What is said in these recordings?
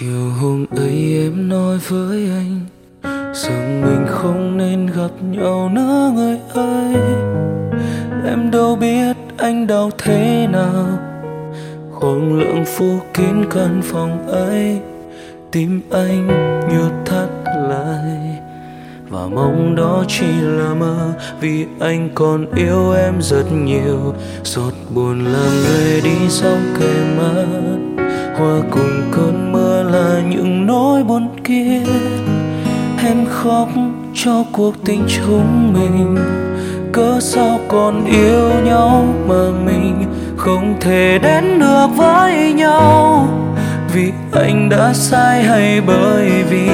chiều hôm ấy em nói với anh rằng mình không nên gặp nhau nữa, người ơi. Em đâu biết anh đau thế nào. Khoảng lượng phủ kín căn phòng ấy, tim anh như thắt lại. Và mong đó chỉ là mơ, vì anh còn yêu em rất nhiều. Giọt buồn làm người đi sau kề mắt qua cùng cơn mưa là những nỗi buồn kia. Em khóc cho cuộc tình chúng mình. Cớ sao còn yêu nhau mà mình không thể đến được với nhau? Vì anh đã sai hay bởi vì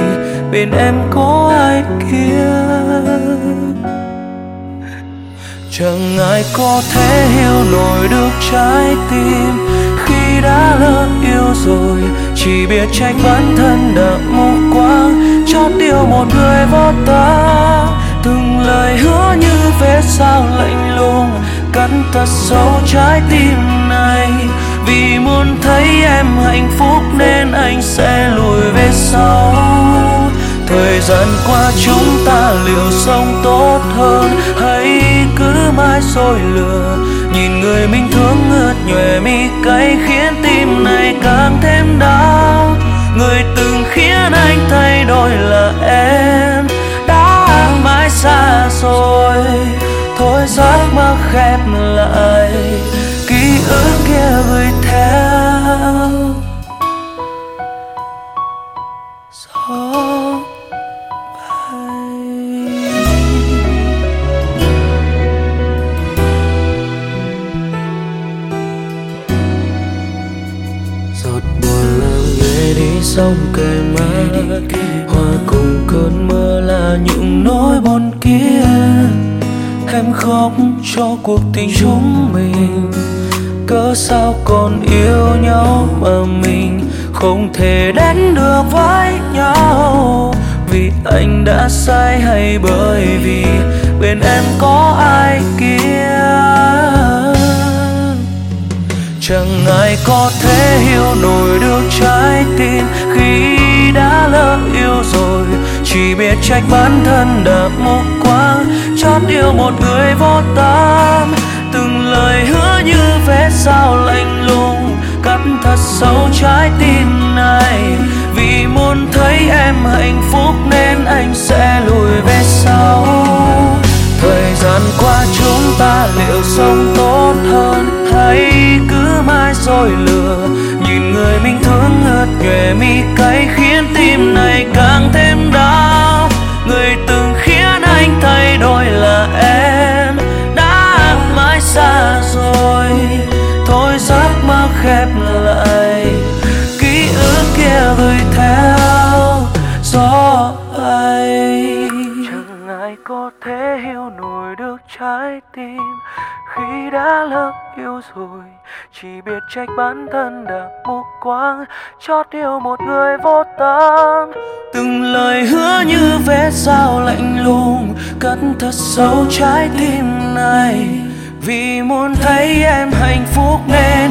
bên em có ai kia? Chẳng ai có thể hiểu nổi được trái tim đã lỡ yêu rồi, chỉ biết trách bản thân đã mù quáng. Chót yêu một người vô ta, từng lời hứa như vết sao lạnh lùng. Cắn thật sâu trái tim này, vì muốn thấy em hạnh phúc nên anh sẽ lùi về sau. Thời gian qua chúng ta liệu sống tốt hơn hay cứ mãi soi lừa nhìn người mình thương ngợt nhòe mi cay khiến tim này càng thêm đau. Người từng khiến anh thay đổi sông kề mắt hoa cùng cơn mưa là những nỗi buồn kia. Em khóc cho cuộc tình chúng mình. Cớ sao còn yêu nhau mà mình không thể đến được với nhau? Vì anh đã sai hay bởi vì bên em có ai có thể hiểu nổi được trái tim khi đã lỡ yêu rồi. Chỉ biết trách bản thân đã mù quáng chót yêu một người vô tâm. Từng lời hứa như vé sao lạnh lùng, cắt thật sâu trái tim này. Vì muốn thấy em hạnh phúc này dối lừa. Nhìn người mình thương ướt nhòe mi cay khiến tim này càng thêm đau. Người từng khiến anh thay đổi là em, đã mãi xa rồi. Thôi giấc mơ khép lại, ký ức kia gửi theo gió ấy chẳng ai có thể hiểu nổi được trái tim khi đã lỡ yêu rồi, chỉ biết trách bản thân đã mù quáng chót yêu một người vô tâm. Từng lời hứa như vé sao lạnh lùng, cất thật sâu trái tim này. Vì muốn thấy em hạnh phúc nên